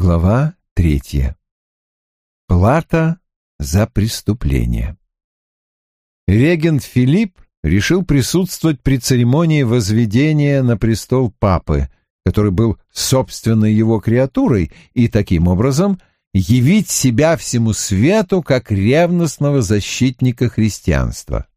Глава третья. Плата за преступление. Регент Филипп решил присутствовать при церемонии возведения на престол папы, который был собственной его креатурой, и таким образом явить себя всему свету как ревностного защитника христианства.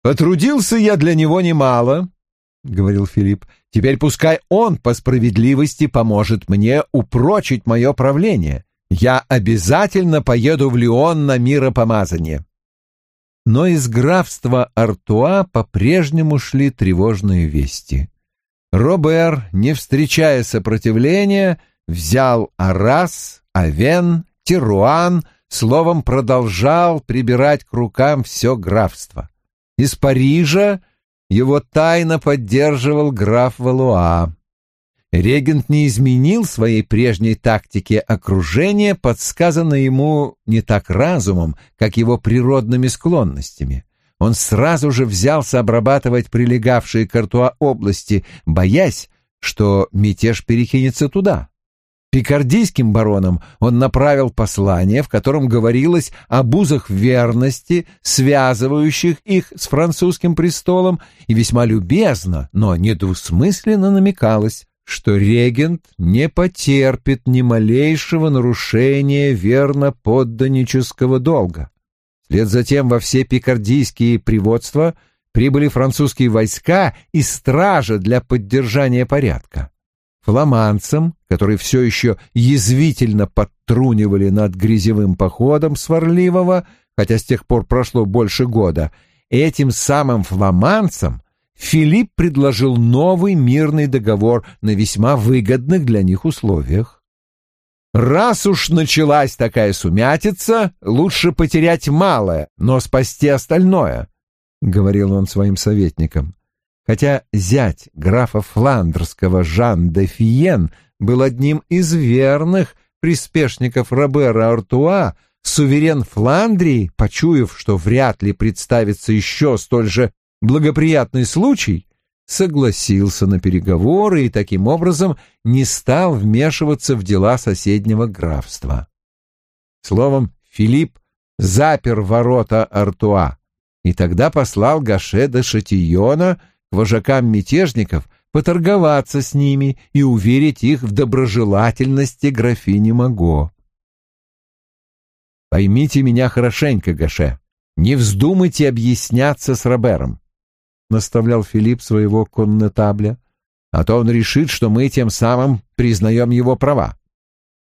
«Потрудился я для него немало», — говорил Филипп, — «теперь пускай он по справедливости поможет мне упрочить мое правление. Я обязательно поеду в Лион на миропомазание». Но из графства Артуа по-прежнему шли тревожные вести. Робер, не встречая сопротивления, взял Арас, Авен, Тируан, словом, продолжал прибирать к рукам все графство. Из Парижа его тайно поддерживал граф Валуа. Регент не изменил своей прежней тактики окружения, подсказанной ему не так разумом, как его природными склонностями. Он сразу же взялся обрабатывать прилегавшие к Артуа области, боясь, что мятеж перекинется туда. Пикардийским баронам он направил послание, в котором говорилось об узах верности, связывающих их с французским престолом, и весьма любезно, но недвусмысленно намекалось, что регент не потерпит ни малейшего нарушения верно подданнического долга. Вслед затем во все пикардийские приводства прибыли французские войска и стража для поддержания порядка фламандцам, которые все еще язвительно подтрунивали над грязевым походом сварливого, хотя с тех пор прошло больше года, этим самым фламандцам Филипп предложил новый мирный договор на весьма выгодных для них условиях. «Раз уж началась такая сумятица, лучше потерять малое, но спасти остальное», — говорил он своим советникам. Хотя зять графа Фландерского Жан де Фиен был одним из верных приспешников Робера Артуа, суверен Фландрии, почуяв, что вряд ли представится еще столь же благоприятный случай, согласился на переговоры и таким образом не стал вмешиваться в дела соседнего графства. Словом, Филипп запер ворота Артуа и тогда послал Гаше де Шатийона вожакам мятежников поторговаться с ними и уверить их в доброжелательности графини Маго. «Поймите меня хорошенько, Гаше, не вздумайте объясняться с Робером», — наставлял Филипп своего коннетабля, «а то он решит, что мы тем самым признаем его права.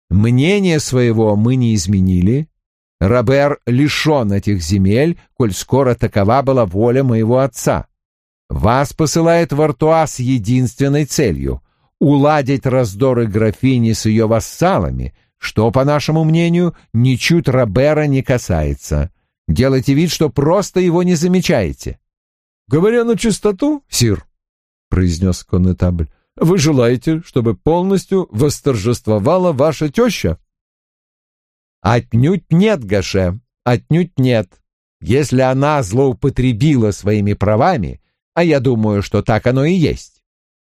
Мнение своего мы не изменили, Робер лишен этих земель, коль скоро такова была воля моего отца. Вас посылает в Артуа с единственной целью — уладить раздоры графини с ее вассалами, что, по нашему мнению, ничуть Робера не касается. Делайте вид, что просто его не замечаете. — Говоря на чистоту, сир, — произнес коннетабль, — вы желаете, чтобы полностью восторжествовала ваша теща? — Отнюдь нет, Гаше, отнюдь нет. Если она злоупотребила своими правами, а я думаю, что так оно и есть.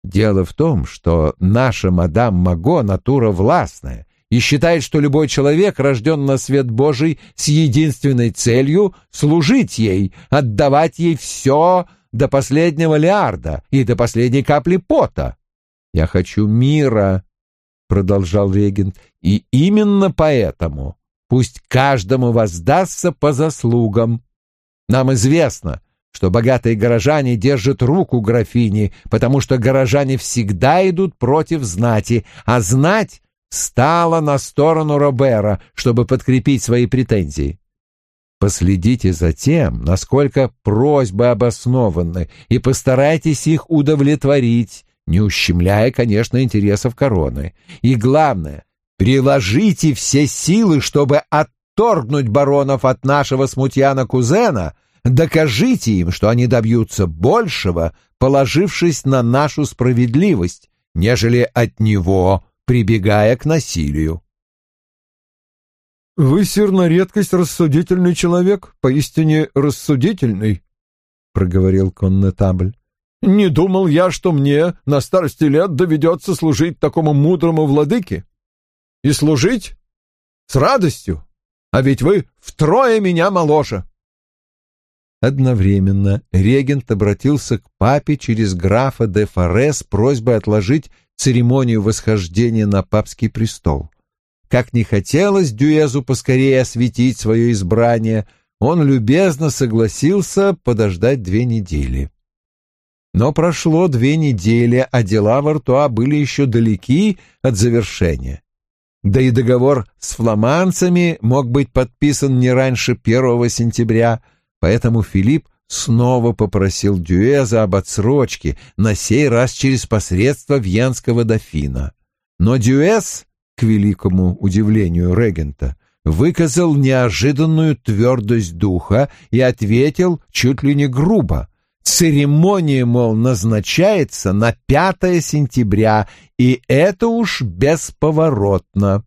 Дело в том, что наша мадам Маго натура властная и считает, что любой человек рожден на свет Божий с единственной целью служить ей, отдавать ей все до последнего лиарда и до последней капли пота. «Я хочу мира», — продолжал регент, — «и именно поэтому пусть каждому воздастся по заслугам. Нам известно, что богатые горожане держат руку графини, потому что горожане всегда идут против знати, а знать стала на сторону Робера, чтобы подкрепить свои претензии. Последите за тем, насколько просьбы обоснованы, и постарайтесь их удовлетворить, не ущемляя, конечно, интересов короны. И главное, приложите все силы, чтобы отторгнуть баронов от нашего смутьяна-кузена — Докажите им, что они добьются большего, положившись на нашу справедливость, нежели от него, прибегая к насилию. «Вы, сир, на редкость рассудительный человек, поистине рассудительный», — проговорил коннетабль. «Не думал я, что мне на старости лет доведется служить такому мудрому владыке. и служить с радостью, а ведь вы втрое меня моложе. Одновременно регент обратился к папе через графа де Форе с просьбой отложить церемонию восхождения на папский престол. Как не хотелось Дюэзу поскорее осветить свое избрание, он любезно согласился подождать две недели. Но прошло две недели, а дела в Артуа были еще далеки от завершения. Да и договор с фламандцами мог быть подписан не раньше первого сентября, поэтому Филипп снова попросил Дюэза об отсрочке, на сей раз через посредство вьенского дофина. Но Дюэз, к великому удивлению регента, выказал неожиданную твердость духа и ответил чуть ли не грубо. Церемония, мол, назначается на 5 сентября, и это уж бесповоротно.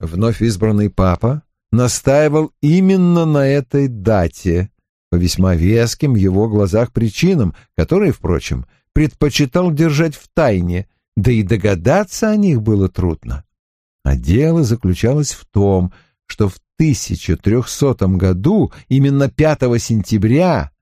Вновь избранный папа настаивал именно на этой дате, по весьма веским в его глазах причинам, которые, впрочем, предпочитал держать в тайне, да и догадаться о них было трудно. А дело заключалось в том, что в 1300 году, именно 5 сентября,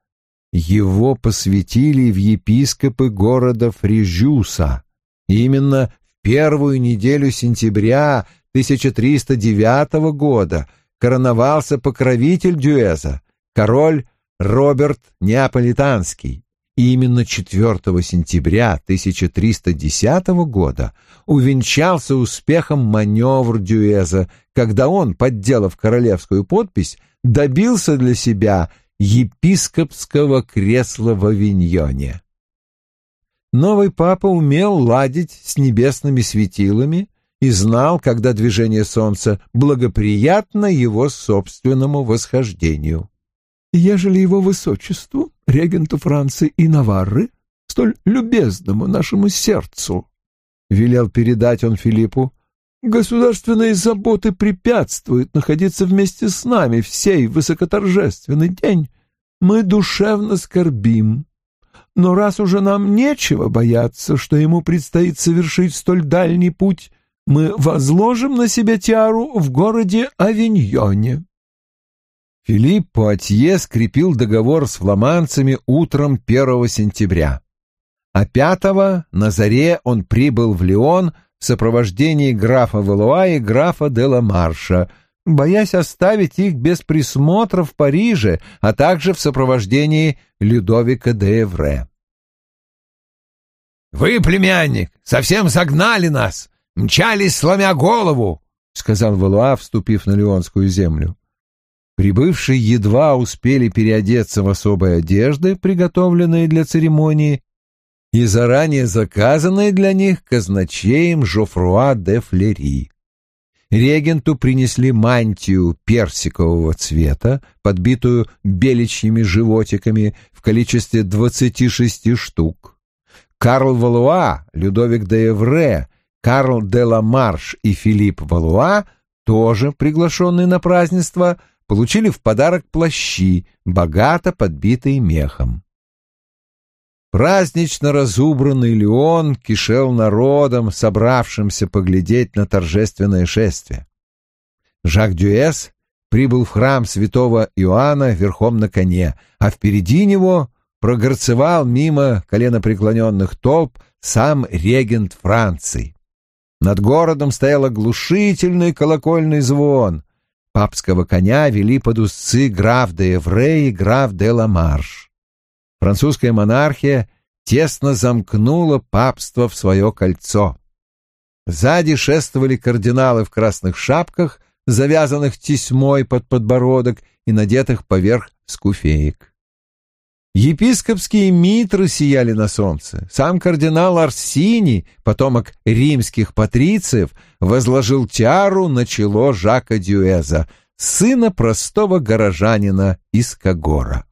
его посвятили в епископы города Фрижюса. Именно в первую неделю сентября 1309 года короновался покровитель Дюэза, король Роберт Неаполитанский. И именно 4 сентября 1310 года увенчался успехом маневр Дюэза, когда он, подделав королевскую подпись, добился для себя епископского кресла в Авиньоне. Новый папа умел ладить с небесными светилами и знал, когда движение солнца благоприятно его собственному восхождению ежели его высочеству, регенту Франции и Наварры, столь любезному нашему сердцу, — велел передать он Филиппу, — государственные заботы препятствуют находиться вместе с нами в сей высокоторжественный день, мы душевно скорбим. Но раз уже нам нечего бояться, что ему предстоит совершить столь дальний путь, мы возложим на себя тиару в городе Авиньоне. Филипп Пуатье скрепил договор с фламандцами утром 1 сентября. А 5 на заре он прибыл в Лион в сопровождении графа Валуа и графа де ла Марша, боясь оставить их без присмотра в Париже, а также в сопровождении Людовика де Эвре. «Вы, племянник, совсем загнали нас, мчались, сломя голову», — сказал Валуа, вступив на Лионскую землю. Прибывшие едва успели переодеться в особые одежды, приготовленные для церемонии, и заранее заказанные для них казначеем Жофруа де Флери. Регенту принесли мантию персикового цвета, подбитую беличьими животиками в количестве двадцати шести штук. Карл Валуа, Людовик де Эвре, Карл де ла Марш и Филипп Валуа, тоже приглашенные на празднество, получили в подарок плащи, богато подбитые мехом. Празднично разубранный Леон кишел народом, собравшимся поглядеть на торжественное шествие. Жак Дюэс прибыл в храм святого Иоанна верхом на коне, а впереди него прогорцевал мимо коленопреклоненных толп сам регент Франции. Над городом стоял оглушительный колокольный звон. Папского коня вели под узцы граф де Эвре и граф де Ламарш. Французская монархия тесно замкнула папство в свое кольцо. Сзади шествовали кардиналы в красных шапках, завязанных тесьмой под подбородок и надетых поверх скуфеек. Епископские митры сияли на солнце. Сам кардинал Арсини, потомок римских патрициев, возложил тиару на чело Жака Дюэза, сына простого горожанина из Кагора.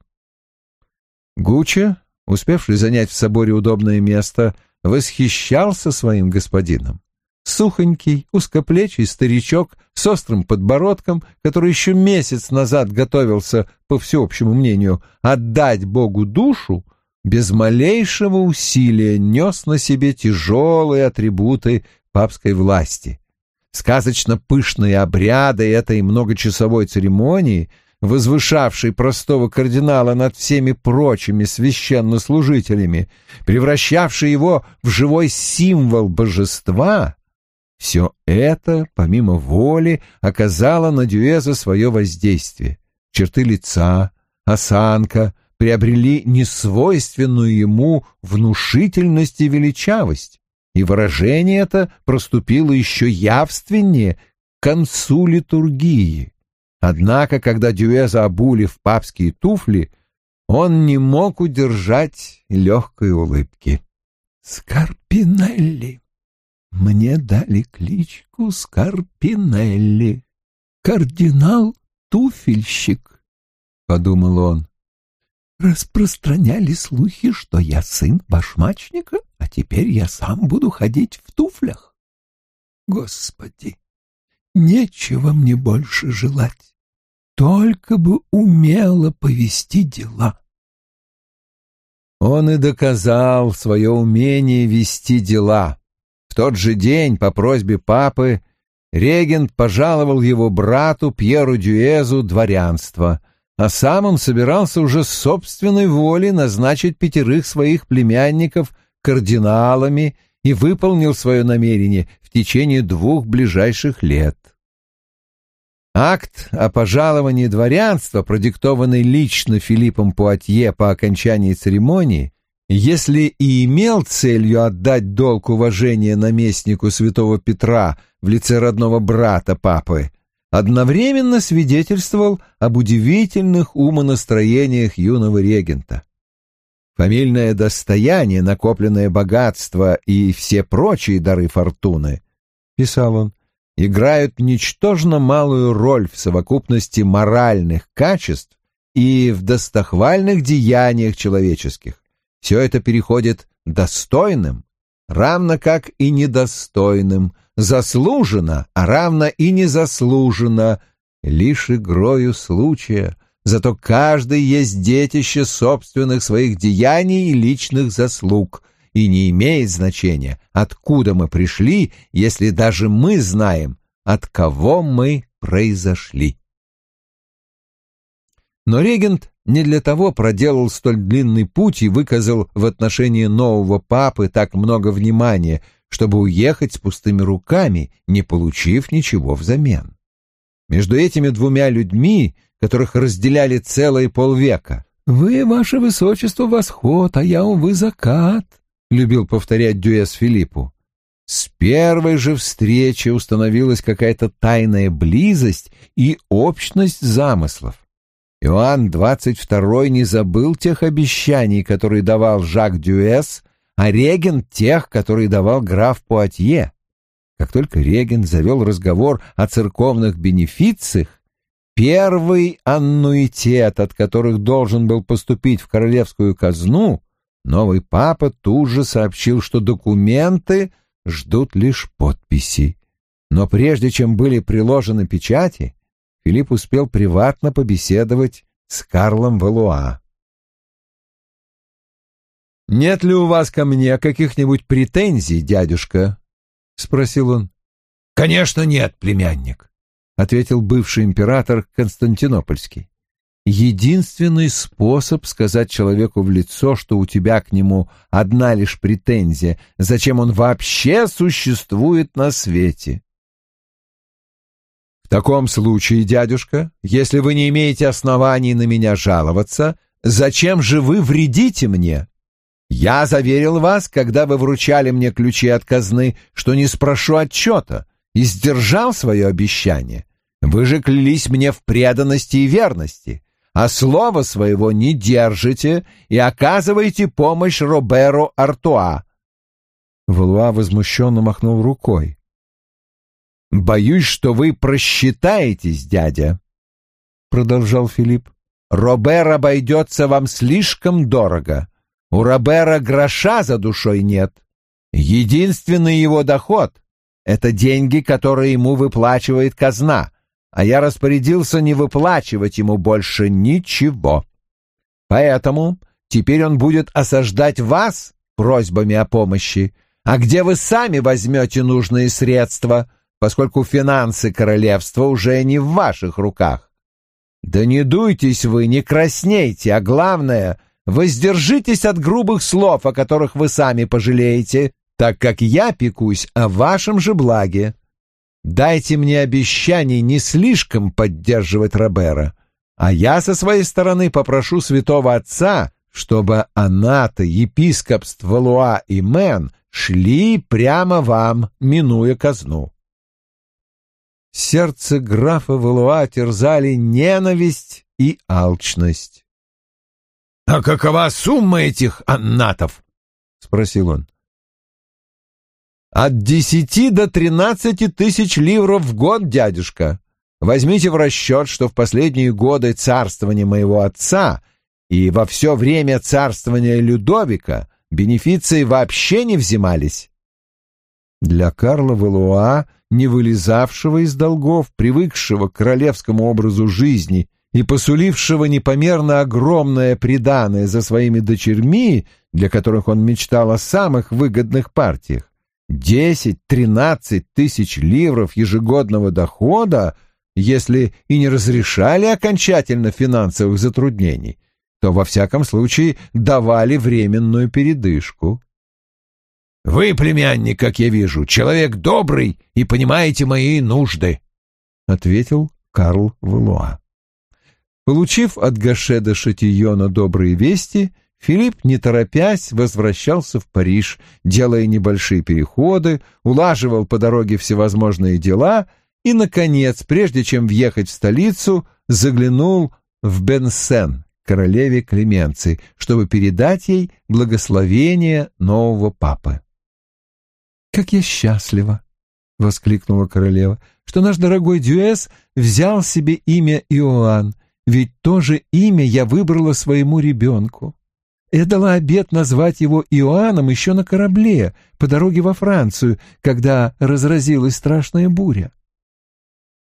Гуччи, успевший занять в соборе удобное место, восхищался своим господином. Сухонький, узкоплечий старичок с острым подбородком, который еще месяц назад готовился, по всеобщему мнению, отдать Богу душу, без малейшего усилия нес на себе тяжелые атрибуты папской власти. сказочно пышные обряды этой многочасовой церемонии, возвышавшей простого кардинала над всеми прочими священнослужителями, превращавшей его в живой символ божества, все это, помимо воли, оказало на Дюэза свое воздействие. Черты лица, осанка приобрели несвойственную ему внушительность и величавость, и выражение это проступило еще явственнее к концу литургии. Однако, когда Дюэза обули в папские туфли, он не мог удержать легкой улыбки. «Скарпинелли!» Мне дали кличку Скарпинелли. Кардинал-туфельщик, — подумал он. Распространяли слухи, что я сын башмачника, а теперь я сам буду ходить в туфлях. Господи, нечего мне больше желать, только бы умело повести дела. Он и доказал свое умение вести дела. В тот же день, по просьбе папы, регент пожаловал его брату Пьеру Дюэзу дворянство, а сам он собирался уже с собственной воли назначить пятерых своих племянников кардиналами и выполнил свое намерение в течение двух ближайших лет. Акт о пожаловании дворянства, продиктованный лично Филиппом Пуатье по окончании церемонии, если и имел целью отдать долг уважения наместнику святого Петра в лице родного брата папы, одновременно свидетельствовал об удивительных умонастроениях юного регента. Фамильное достояние, накопленное богатство и все прочие дары фортуны, писал он, играют ничтожно малую роль в совокупности моральных качеств и в достохвальных деяниях человеческих все это переходит достойным, равно как и недостойным, заслуженно, а равно и незаслуженно, лишь игрою случая, зато каждый есть детище собственных своих деяний и личных заслуг, и не имеет значения, откуда мы пришли, если даже мы знаем, от кого мы произошли. Но регент не для того проделал столь длинный путь и выказал в отношении нового папы так много внимания, чтобы уехать с пустыми руками, не получив ничего взамен. Между этими двумя людьми, которых разделяли целые полвека, «Вы, ваше высочество, восход, а я, увы, закат», — любил повторять Дюэс Филиппу. С первой же встречи установилась какая-то тайная близость и общность замыслов. Иоанн XXII не забыл тех обещаний, которые давал Жак Дюэс, а регент тех, которые давал граф Пуатье. Как только регент завел разговор о церковных бенефициях, первый аннуитет, от которых должен был поступить в королевскую казну, новый папа тут же сообщил, что документы ждут лишь подписи. Но прежде чем были приложены печати, Филипп успел приватно побеседовать с Карлом Валуа. «Нет ли у вас ко мне каких-нибудь претензий, дядюшка?» — спросил он. «Конечно нет, племянник», — ответил бывший император Константинопольский. «Единственный способ сказать человеку в лицо, что у тебя к нему одна лишь претензия, зачем он вообще существует на свете таком случае, дядюшка, если вы не имеете оснований на меня жаловаться, зачем же вы вредите мне? Я заверил вас, когда вы вручали мне ключи от казны, что не спрошу отчета, и сдержал свое обещание. Вы же клялись мне в преданности и верности, а слова своего не держите и оказываете помощь Роберу Артуа. Валуа возмущенно махнул рукой. «Боюсь, что вы просчитаетесь, дядя», — продолжал Филипп. «Робер обойдется вам слишком дорого. У Робера гроша за душой нет. Единственный его доход — это деньги, которые ему выплачивает казна, а я распорядился не выплачивать ему больше ничего. Поэтому теперь он будет осаждать вас просьбами о помощи, а где вы сами возьмете нужные средства — поскольку финансы королевства уже не в ваших руках. Да не дуйтесь вы, не краснейте, а главное, воздержитесь от грубых слов, о которых вы сами пожалеете, так как я пекусь о вашем же благе. Дайте мне обещание не слишком поддерживать Робера, а я со своей стороны попрошу святого отца, чтобы Аната, епископств Валуа и Мэн шли прямо вам, минуя казну. Сердце графа Валуа терзали ненависть и алчность. — А какова сумма этих аннатов? — спросил он. — От десяти до тринадцати тысяч ливров в год, дядюшка. Возьмите в расчет, что в последние годы царствования моего отца и во все время царствования Людовика бенефиции вообще не взимались. Для Карла Валуа, не вылезавшего из долгов, привыкшего к королевскому образу жизни и посулившего непомерно огромное приданое за своими дочерьми, для которых он мечтал о самых выгодных партиях, десять-тринадцать тысяч ливров ежегодного дохода, если и не разрешали окончательно финансовых затруднений, то во всяком случае давали временную передышку. «Вы, племянник, как я вижу, человек добрый и понимаете мои нужды», — ответил Карл Валуа. Получив от Гаше де Шатийона добрые вести, Филипп, не торопясь, возвращался в Париж, делая небольшие переходы, улаживал по дороге всевозможные дела и, наконец, прежде чем въехать в столицу, заглянул в Бенсен, королеве Клеменции, чтобы передать ей благословение нового папы. «Как я счастлива!» — воскликнула королева, «что наш дорогой Дюэс взял себе имя Иоанн, ведь то же имя я выбрала своему ребенку. Я дала обет назвать его Иоанном еще на корабле по дороге во Францию, когда разразилась страшная буря.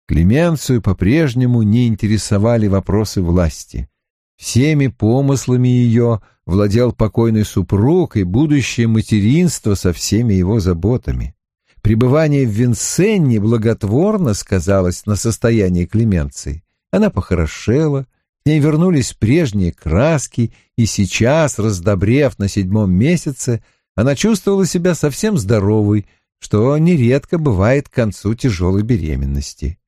Клеменцию по-прежнему не интересовали вопросы власти. Всеми помыслами ее владел покойный супруг и будущее материнство со всеми его заботами. Пребывание в Винсенне благотворно сказалось на состоянии Клеменции. Она похорошела, к ней вернулись прежние краски, и сейчас, раздобрев на седьмом месяце, она чувствовала себя совсем здоровой, что нередко бывает к концу тяжелой беременности.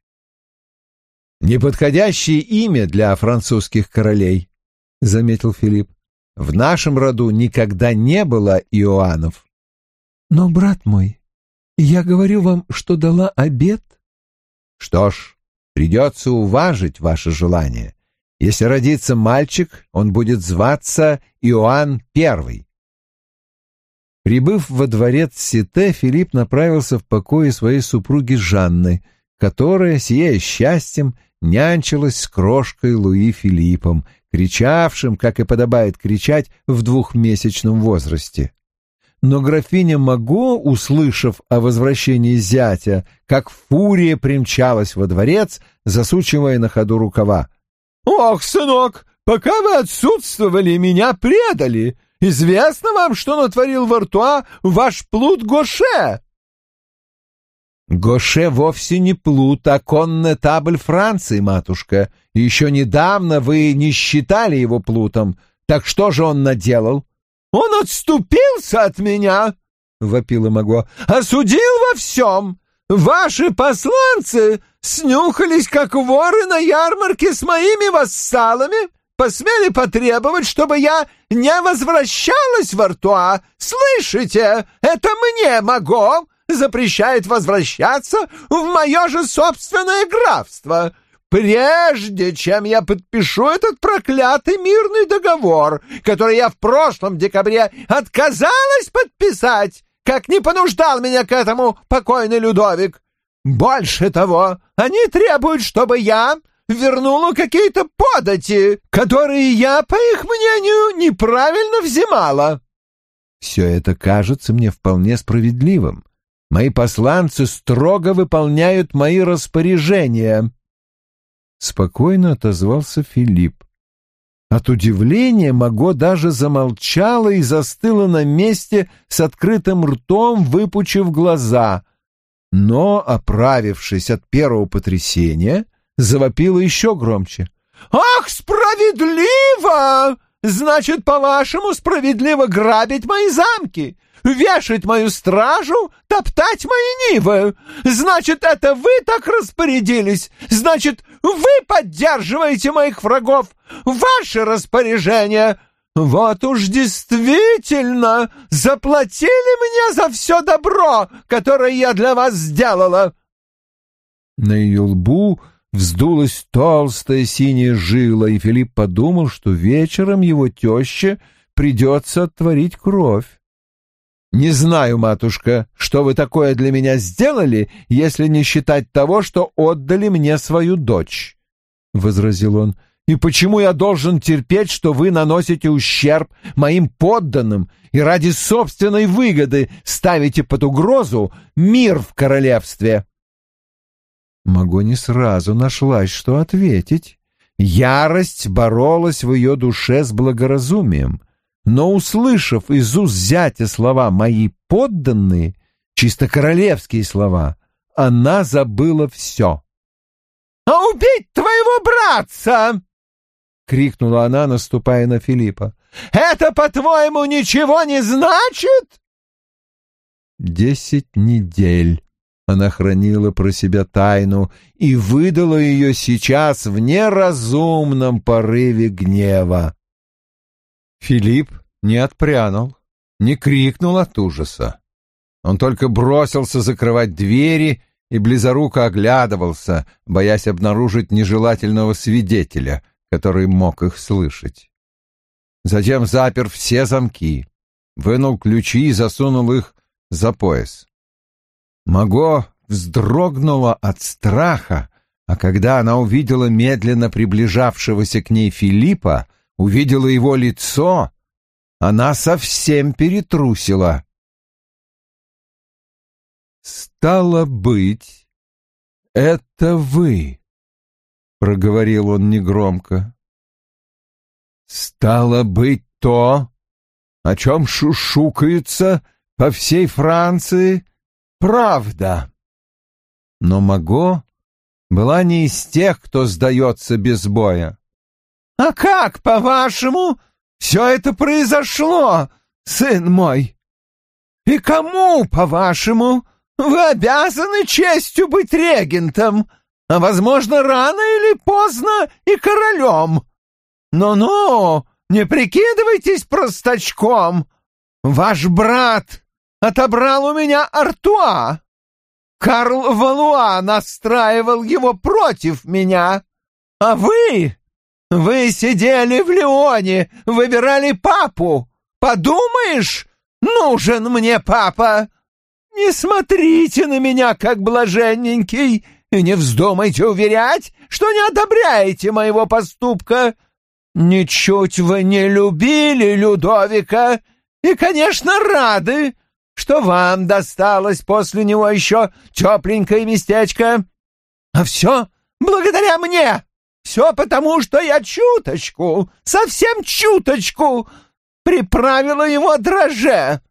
«Неподходящее имя для французских королей», — заметил Филипп. «В нашем роду никогда не было Иоаннов». «Но, брат мой, я говорю вам, что дала обед». «Что ж, придется уважить ваше желание. Если родится мальчик, он будет зваться Иоанн Первый». Прибыв во дворец Сите, Филипп направился в покое своей супруги Жанны, которая, сияя счастьем, нянчилась с крошкой Луи Филиппом, кричавшим, как и подобает кричать, в двухмесячном возрасте. Но графиня Маго, услышав о возвращении зятя, как фурия примчалась во дворец, засучивая на ходу рукава. «Ох, сынок, пока вы отсутствовали, меня предали! Известно вам, что натворил в Артуа ваш плут Гоше!» Гоше вовсе не плут, а коннетабль Франции, матушка. Еще недавно вы не считали его плутом. Так что же он наделал? Он отступился от меня, — вопила Маго, — осудил во всем. Ваши посланцы снюхались, как воры на ярмарке с моими вассалами, посмели потребовать, чтобы я не возвращалась в Артуа. Слышите, это мне, Маго, запрещает возвращаться в мое же собственное графство. Прежде чем я подпишу этот проклятый мирный договор, который я в прошлом декабре отказалась подписать, как не понуждал меня к этому покойный Людовик. Больше того, они требуют, чтобы я вернула какие-то подати, которые я, по их мнению, неправильно взимала. Все это кажется мне вполне справедливым. Мои посланцы строго выполняют мои распоряжения. Спокойно отозвался Филипп. От удивления Маго даже замолчала и застыла на месте с открытым ртом, выпучив глаза. но, оправившись от первого потрясения, завопила еще громче. «Ах, справедливо! Значит, по-вашему, справедливо грабить мои замки, вешать мою стражу, топтать мои нивы? Значит, это вы так распорядились? Значит, вы поддерживаете моих врагов? Ваше распоряжение? Вот уж действительно заплатили мне за все добро, которое я для вас сделала!» На ее лбу вздулась толстая синяя жила, и Филипп подумал, что вечером его теще придется оттворить кровь. «Не знаю, матушка, что вы такое для меня сделали, если не считать того, что отдали мне свою дочь», — возразил он. «И почему я должен терпеть, что вы наносите ущерб моим подданным и ради собственной выгоды ставите под угрозу мир в королевстве?» Маго не сразу нашлась, что ответить. Ярость боролась в ее душе с благоразумием, но, услышав из уст зятя слова «мои подданные», чисто королевские слова, она забыла все. «А убить твоего братца!» — крикнула она, наступая на Филиппа. «Это, по-твоему, ничего не значит?» Десять недель она хранила про себя тайну и выдала ее сейчас в неразумном порыве гнева. Филипп не отпрянул, не крикнул от ужаса. Он только бросился закрывать двери и близоруко оглядывался, боясь обнаружить нежелательного свидетеля, который мог их слышать. Затем запер все замки, вынул ключи и засунул их за пояс. Маго вздрогнула от страха, а когда она увидела медленно приближавшегося к ней Филиппа, увидела его лицо, она совсем перетрусила. «Стало быть, это вы», — проговорил он негромко. «Стало быть то, о чем шушукаются по всей Франции правда. Но Маго была не из тех, кто сдается без боя. «А как, по-вашему, все это произошло, сын мой? И кому, по-вашему, вы обязаны честью быть регентом, а, возможно, рано или поздно и королем? Ну-ну, не прикидывайтесь простачком. Ваш брат отобрал у меня Артуа. Карл Валуа настраивал его против меня. А вы... Вы сидели в Леоне, выбирали папу. Подумаешь, нужен мне папа. Не смотрите на меня, как блаженненький, и не вздумайте уверять, что не одобряете моего поступка. Ничуть вы не любили Людовика и, конечно, рады, что вам досталось после него еще тепленькое местечко. А все благодаря мне. Все потому, что я чуточку, совсем чуточку приправила его дроже.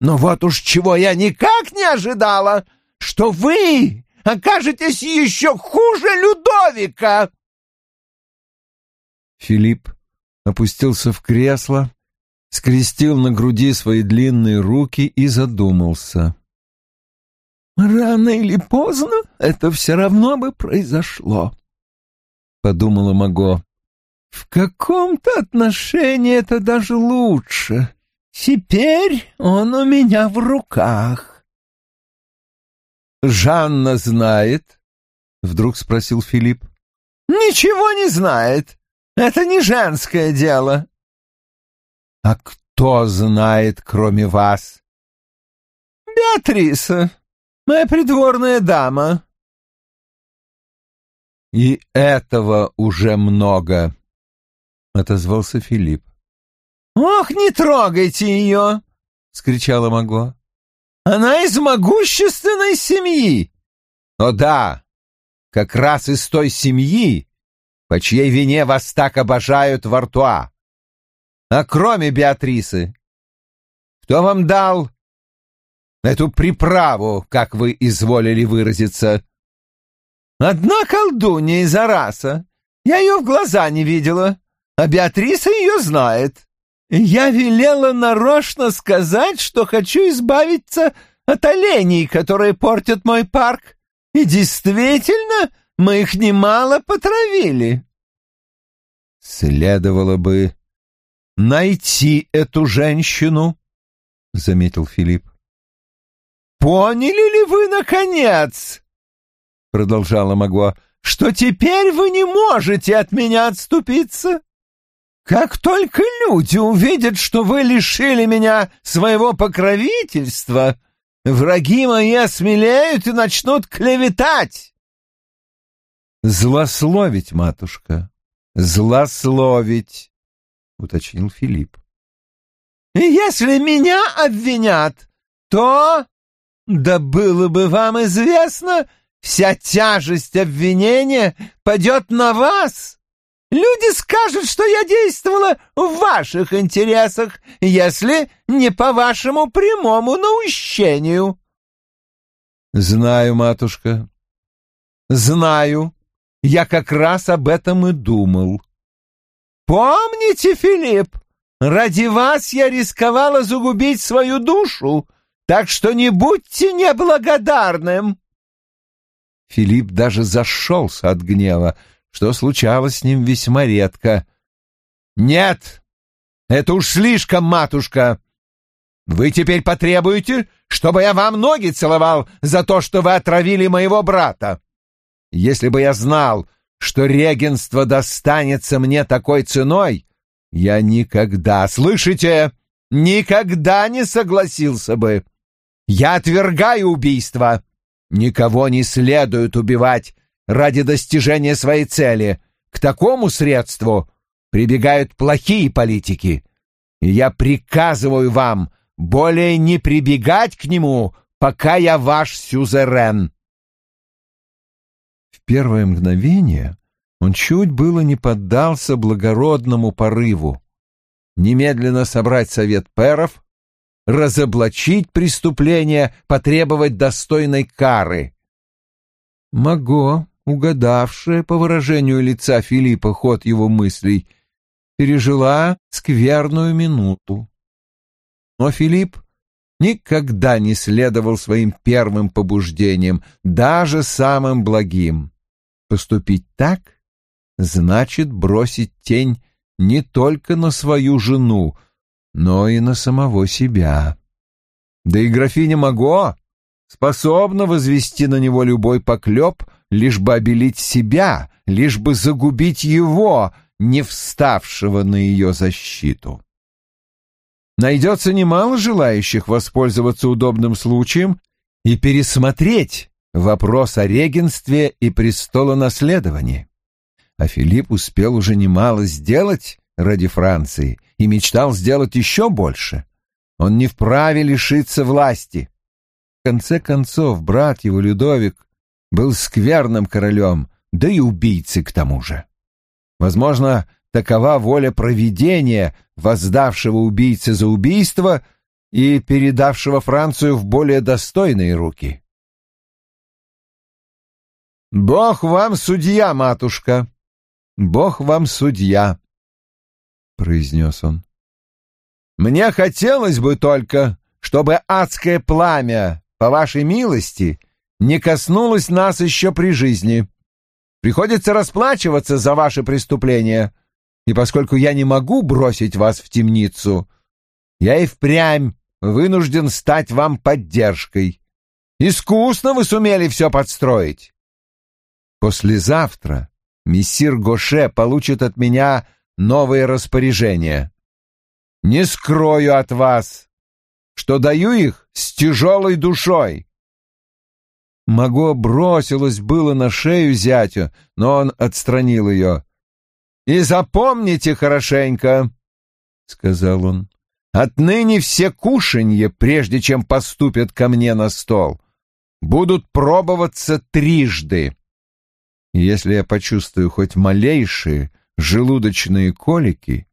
Но вот уж чего я никак не ожидала, что вы окажетесь еще хуже Людовика. Филипп опустился в кресло, скрестил на груди свои длинные руки и задумался. «Рано или поздно это все равно бы произошло», — подумала Маго. «В каком-то отношении это даже лучше. Теперь он у меня в руках». «Жанна знает?» — вдруг спросил Филипп. «Ничего не знает. Это не женское дело. А кто знает, кроме вас? Беатриса, моя придворная дама. И этого уже много, отозвался Филипп. Ох, не трогайте ее! скричала Маго. Она из могущественной семьи. О да, как раз из той семьи, по чьей вине вас так обожают в Артуа. А кроме Беатрисы, кто вам дал эту приправу, как вы изволили выразиться. Одна колдунья из Араса. Я ее в глаза не видела, а Беатриса ее знает. Я велела нарочно сказать, что хочу избавиться от оленей, которые портят мой парк. И действительно, мы их немало потравили. Следовало бы найти эту женщину, — заметил Филипп. «Поняли ли вы, наконец, — продолжала Магуа, — что теперь вы не можете от меня отступиться? Как только люди увидят, что вы лишили меня своего покровительства, враги мои осмелеют и начнут клеветать. Злословить, матушка, злословить, уточнил Филипп. Если меня обвинят, то, да было бы вам известно, вся тяжесть обвинения падет на вас. Люди скажут, что я действовала в ваших интересах, если не по вашему прямому наущению. Знаю, матушка, знаю. Я как раз об этом и думал. Помните, Филипп, ради вас я рисковала загубить свою душу, так что не будьте неблагодарным. Филипп даже зашелся от гнева что случалось с ним весьма редко. «Нет, это уж слишком, матушка! Вы теперь потребуете, чтобы я вам ноги целовал за то, что вы отравили моего брата? Если бы я знал, что регенство достанется мне такой ценой, я никогда, слышите, никогда не согласился бы. Я отвергаю убийство. Никого не следует убивать, ради достижения своей цели. К такому средству прибегают плохие политики. И я приказываю вам более не прибегать к нему, пока я ваш сюзерен. В первое мгновение он чуть было не поддался благородному порыву. Немедленно собрать совет пэров, разоблачить преступление, потребовать достойной кары. Маго угадавшая по выражению лица Филиппа ход его мыслей, пережила скверную минуту. Но Филипп никогда не следовал своим первым побуждениям, даже самым благим. Поступить так значит бросить тень не только на свою жену, но и на самого себя. Да и графиня Маго способна возвести на него любой поклеп — лишь бы обелить себя, лишь бы загубить его, не вставшего на ее защиту. Найдется немало желающих воспользоваться удобным случаем и пересмотреть вопрос о регенстве и престолонаследовании. А Филипп успел уже немало сделать ради Франции и мечтал сделать еще больше. Он не вправе лишиться власти. В конце концов, брат его Людовик был скверным королем, да и убийцей к тому же. Возможно, такова воля провидения, воздавшего убийце за убийство и передавшего Францию в более достойные руки. «Бог вам судья, матушка! Бог вам судья!» — произнес он. «Мне хотелось бы только, чтобы адское пламя, по вашей милости, не коснулась нас еще при жизни. Приходится расплачиваться за ваши преступления, и поскольку я не могу бросить вас в темницу, я и впрямь вынужден стать вам поддержкой. Искусно вы сумели все подстроить. Послезавтра мессир Гоше получит от меня новые распоряжения. Не скрою от вас, что даю их с тяжелой душой. Маго бросилась было на шею зятю, но он отстранил ее. «И запомните хорошенько», — сказал он, — «отныне все кушанье, прежде чем поступят ко мне на стол, будут пробоваться трижды. Если я почувствую хоть малейшие желудочные колики,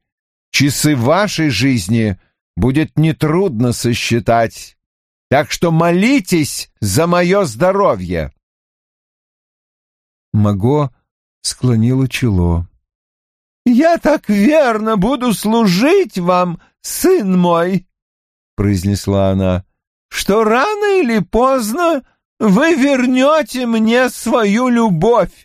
часы вашей жизни будет нетрудно сосчитать, Так что молитесь за мое здоровье. Маго склонила чело. «Я так верно буду служить вам, сын мой», — произнесла она, — «что рано или поздно вы вернете мне свою любовь».